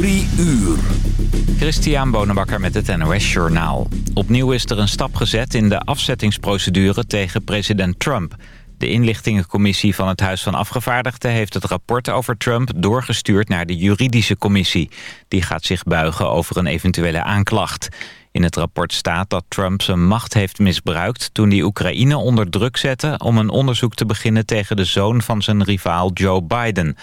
Drie uur. Christian Bonenbakker met het NOS Journaal. Opnieuw is er een stap gezet in de afzettingsprocedure tegen president Trump. De inlichtingencommissie van het Huis van Afgevaardigden... heeft het rapport over Trump doorgestuurd naar de juridische commissie. Die gaat zich buigen over een eventuele aanklacht. In het rapport staat dat Trump zijn macht heeft misbruikt... toen hij Oekraïne onder druk zette om een onderzoek te beginnen... tegen de zoon van zijn rivaal Joe Biden.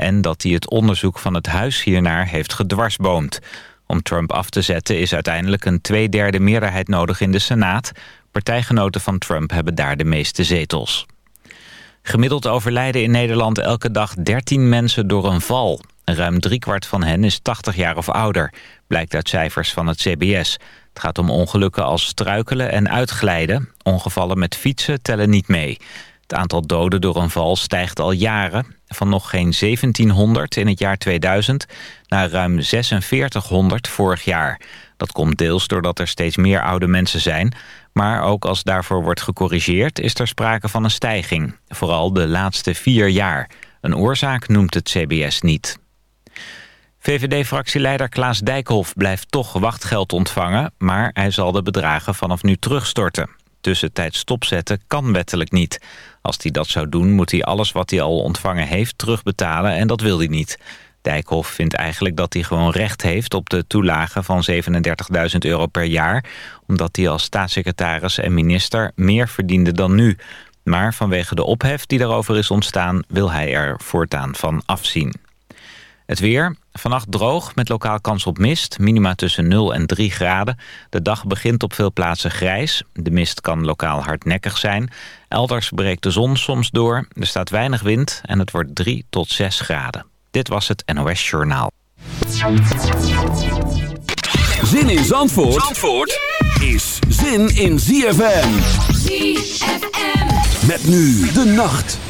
En dat hij het onderzoek van het huis hiernaar heeft gedwarsboomd. Om Trump af te zetten is uiteindelijk een tweederde meerderheid nodig in de Senaat. Partijgenoten van Trump hebben daar de meeste zetels. Gemiddeld overlijden in Nederland elke dag 13 mensen door een val. Ruim driekwart van hen is 80 jaar of ouder, blijkt uit cijfers van het CBS. Het gaat om ongelukken als struikelen en uitglijden. Ongevallen met fietsen tellen niet mee. Het aantal doden door een val stijgt al jaren. Van nog geen 1700 in het jaar 2000 naar ruim 4600 vorig jaar. Dat komt deels doordat er steeds meer oude mensen zijn... maar ook als daarvoor wordt gecorrigeerd is er sprake van een stijging. Vooral de laatste vier jaar. Een oorzaak noemt het CBS niet. VVD-fractieleider Klaas Dijkhoff blijft toch wachtgeld ontvangen... maar hij zal de bedragen vanaf nu terugstorten. Tussentijd stopzetten kan wettelijk niet. Als hij dat zou doen, moet hij alles wat hij al ontvangen heeft terugbetalen... en dat wil hij niet. Dijkhoff vindt eigenlijk dat hij gewoon recht heeft op de toelage van 37.000 euro per jaar... omdat hij als staatssecretaris en minister meer verdiende dan nu. Maar vanwege de ophef die daarover is ontstaan wil hij er voortaan van afzien. Het weer. Vannacht droog met lokaal kans op mist. Minima tussen 0 en 3 graden. De dag begint op veel plaatsen grijs. De mist kan lokaal hardnekkig zijn. Elders breekt de zon soms door. Er staat weinig wind en het wordt 3 tot 6 graden. Dit was het NOS Journaal. Zin in Zandvoort, Zandvoort is zin in ZFM. ZFM. Met nu de nacht.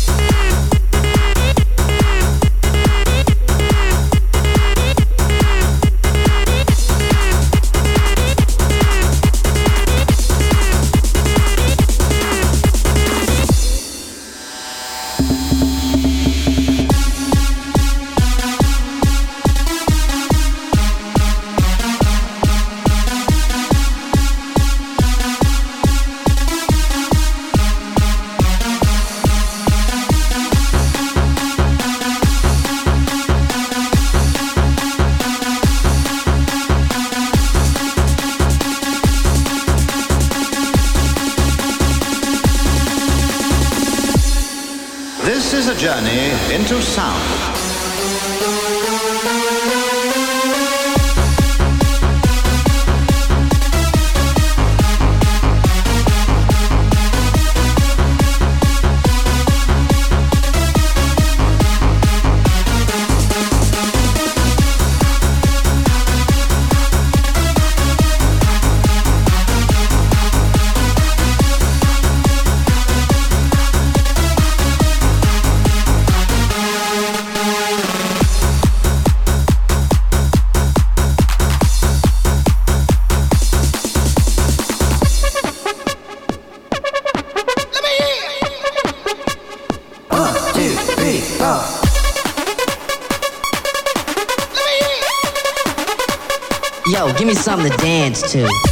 Dance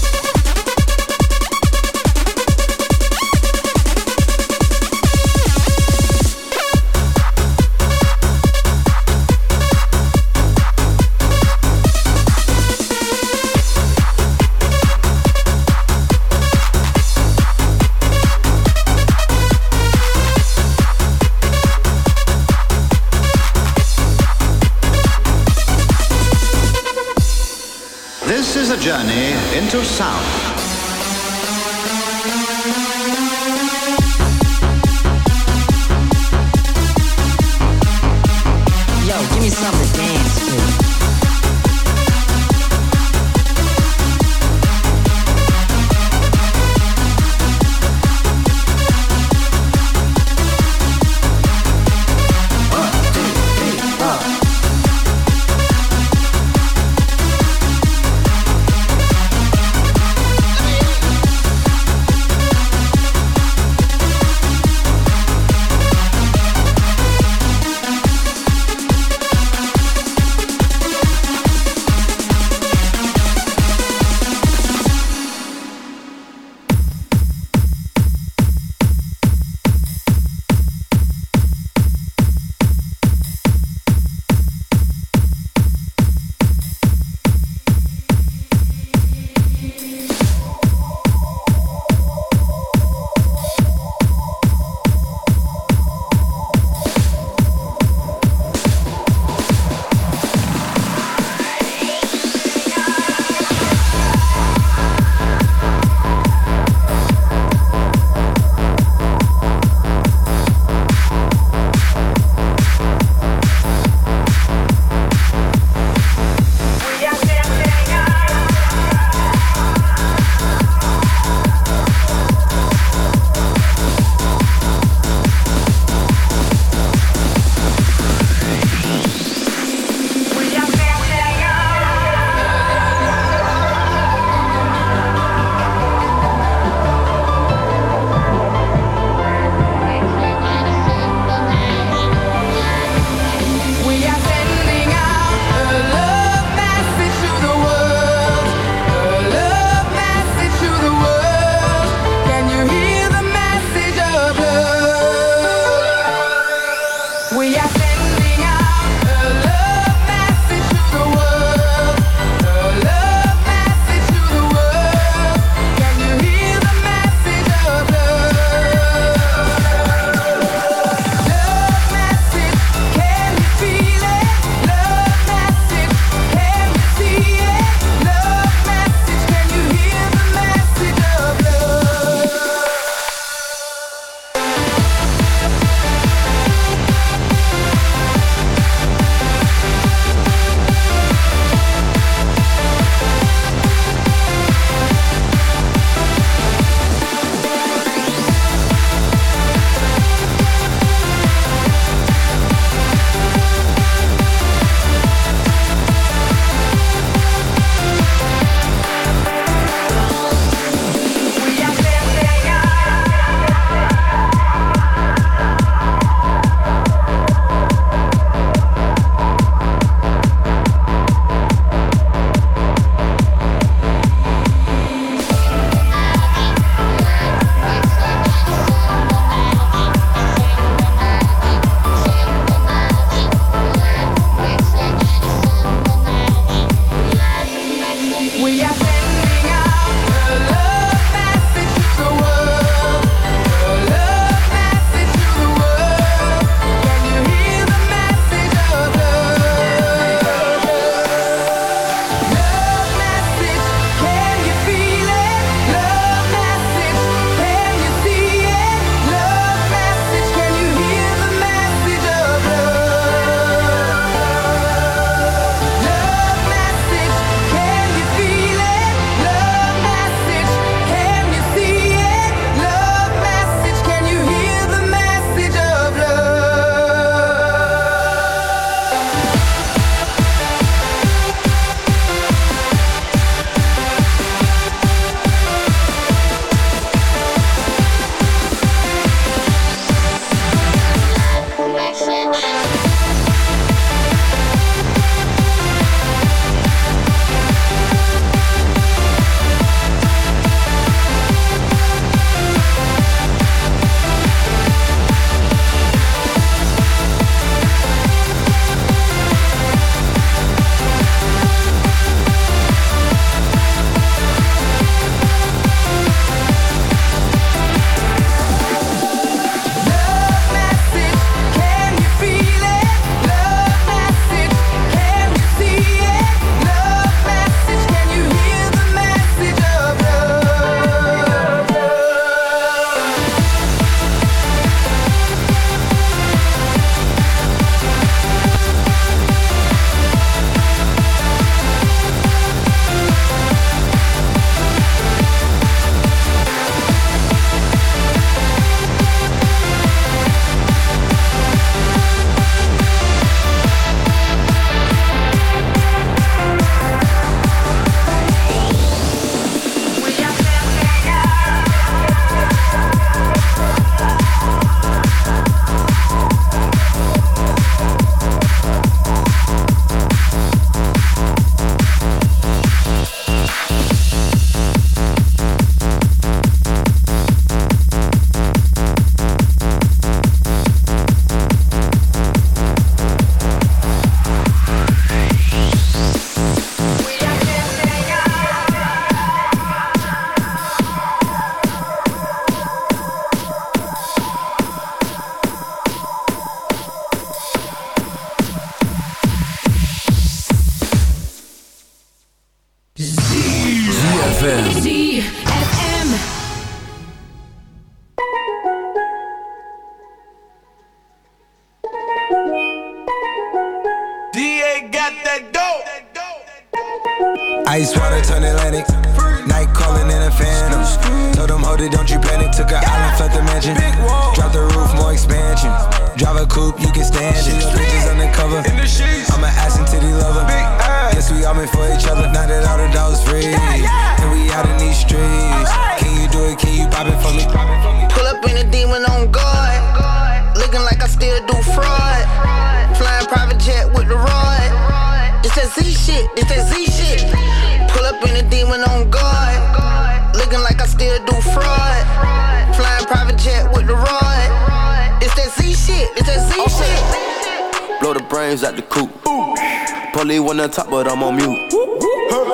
Polly one on top, but I'm on mute.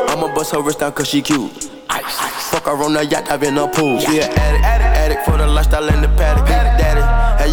I'ma bust her wrist down cause she cute. Fuck her on the yacht, I've in a pool. She an addict, addict for the lifestyle and the paddock.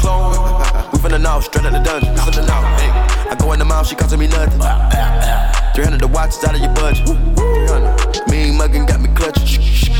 Clone. We finna know, straight out the dungeon. I go in the mouth, she costing me nothing. 300 the watch out of your budget. 300. Mean muggin' got me clutching.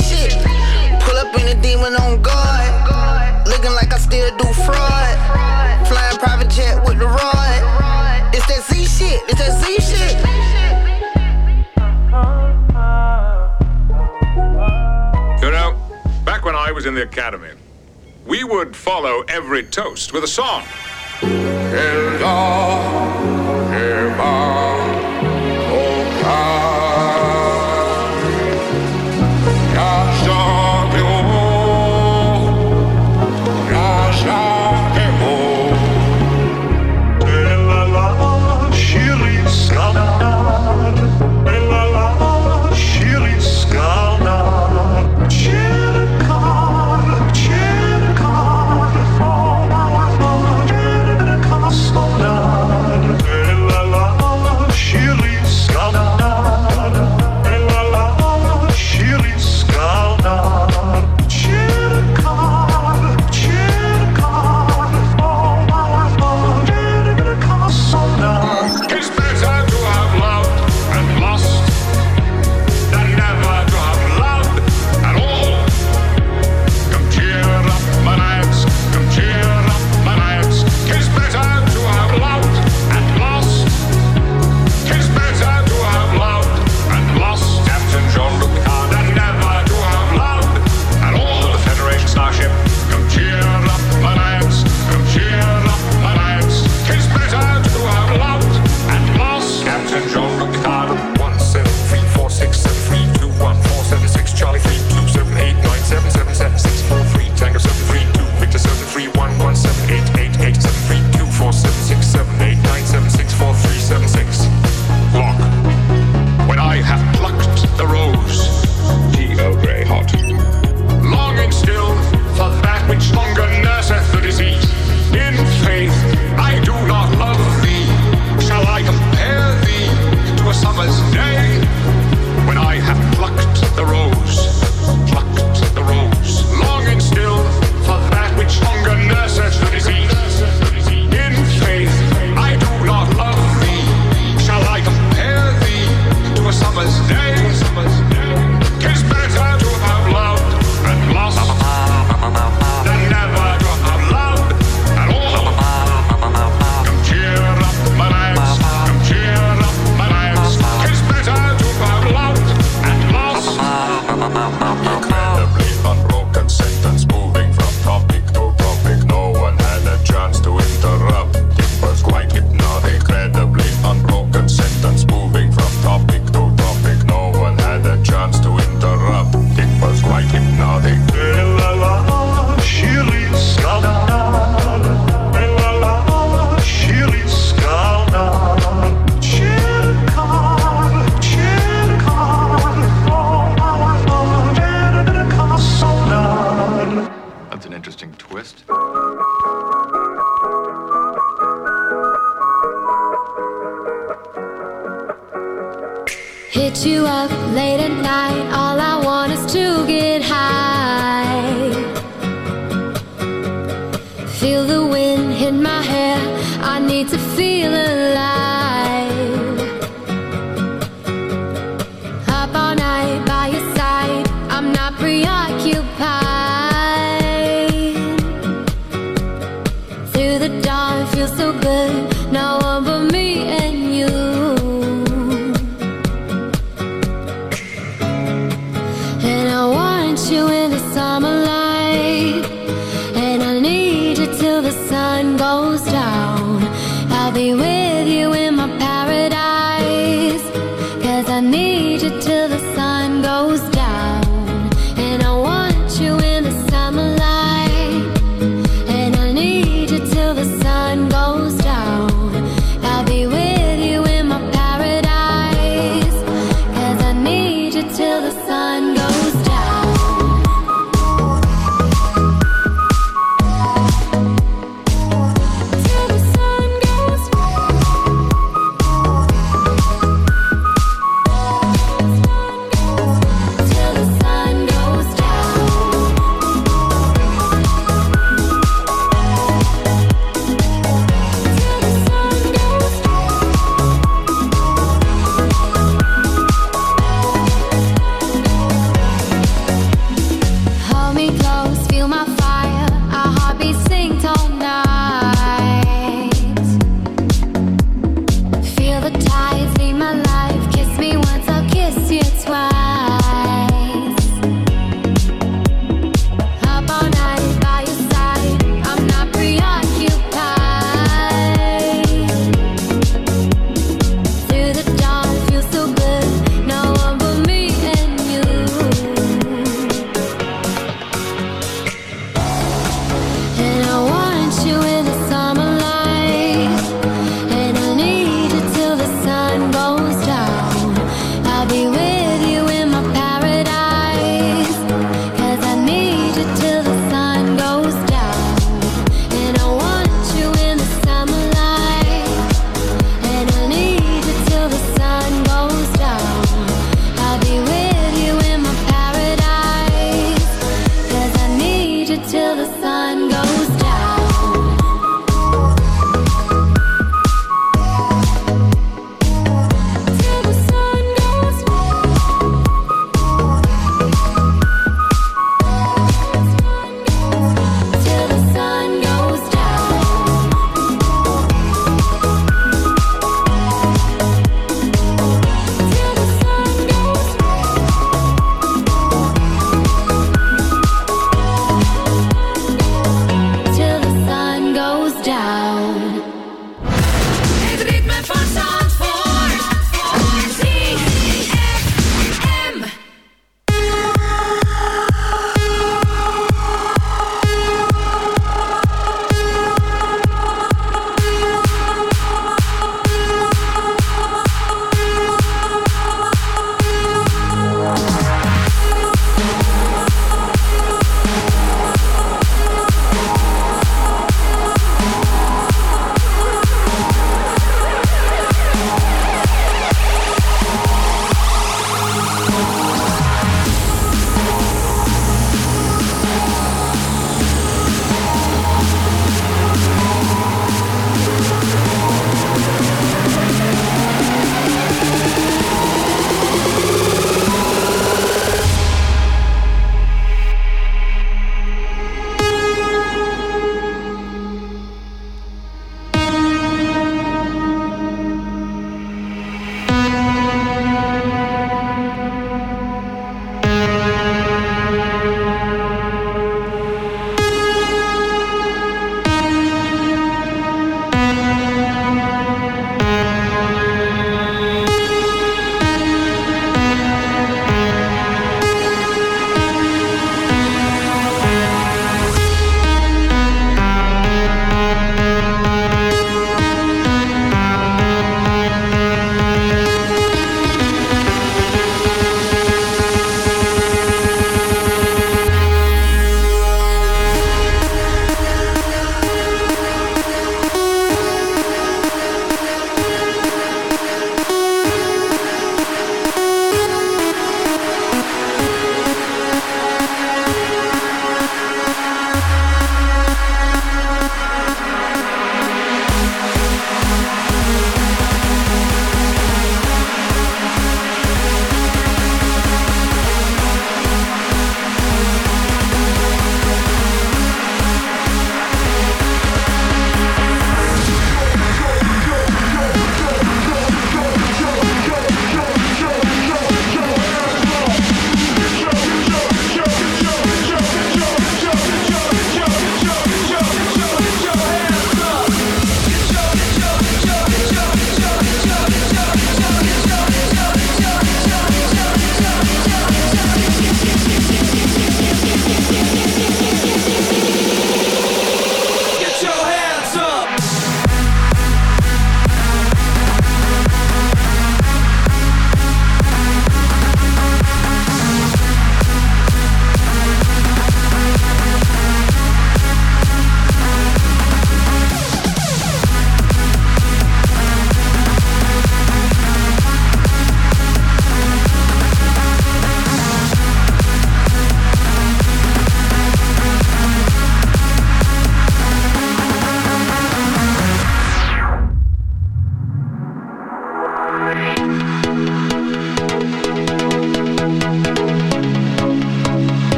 up in a demon on guard. Looking like I still do fraud. Flying private jet with the rod. It's that Z shit, it's that Z shit. You know, back when I was in the academy, we would follow every toast with a song. Cheer, cheer,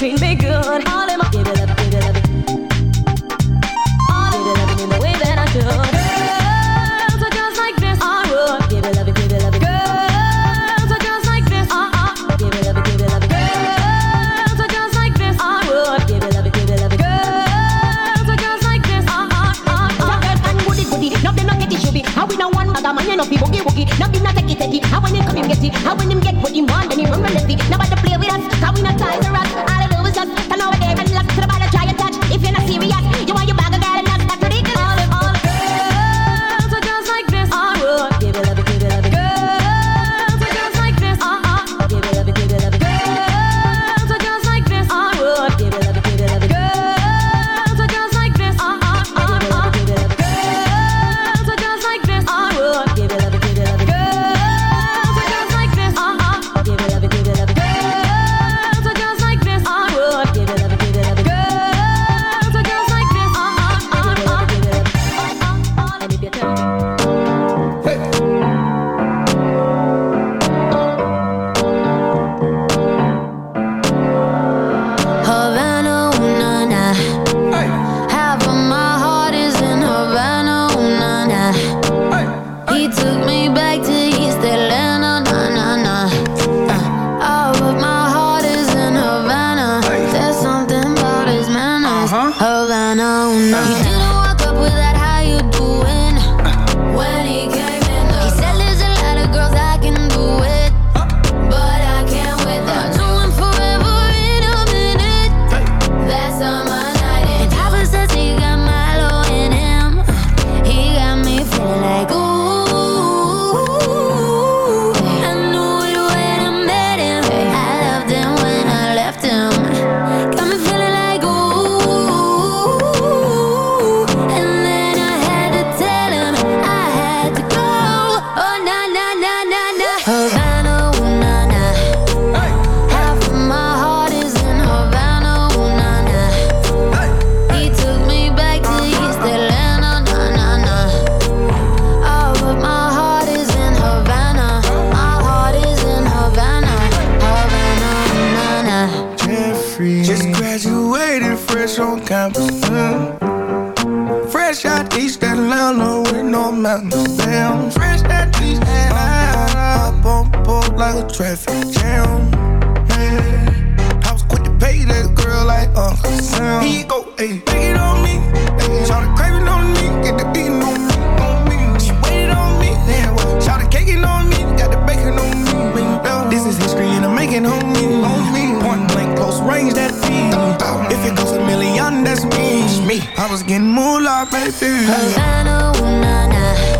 between me no, no. traffic jam. Yeah. I was quick to pay that girl like Uncle Sam. He go, ayy, take it on me. Ayy, shout the craving on me, get the beating on me, on me. She waited on me, yeah. Well, shout the caking on me, got the bacon on me. This is history and I'm making homie, on me. Point blank, close range, that beat. If it goes a million, that's me. me. I was getting moolah, baby. Havana, ooh.